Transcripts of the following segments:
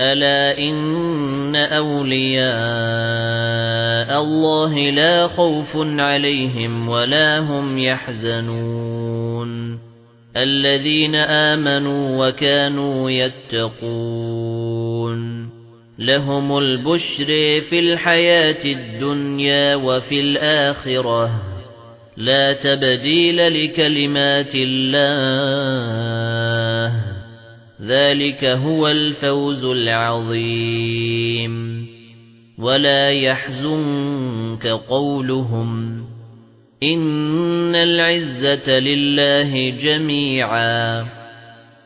ألا إن أولياء الله لا خوف عليهم ولا هم يحزنون الذين آمنوا وكانوا يتقون لهم البشر في الحياة الدنيا وفي الآخرة لا تبديل لكلمات الله ذلك هو الفوز العظيم ولا يحزنك قولهم إن العزة لله جميعا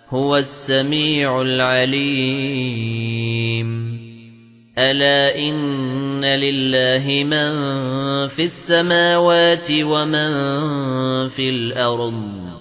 هو السميع العليم ألا إن لله من في السماوات ومن في الأرض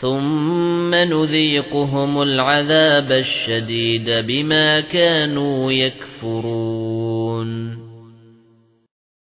ثُمَّ نُذِيقُهُمُ الْعَذَابَ الشَّدِيدَ بِمَا كَانُوا يَكْفُرُونَ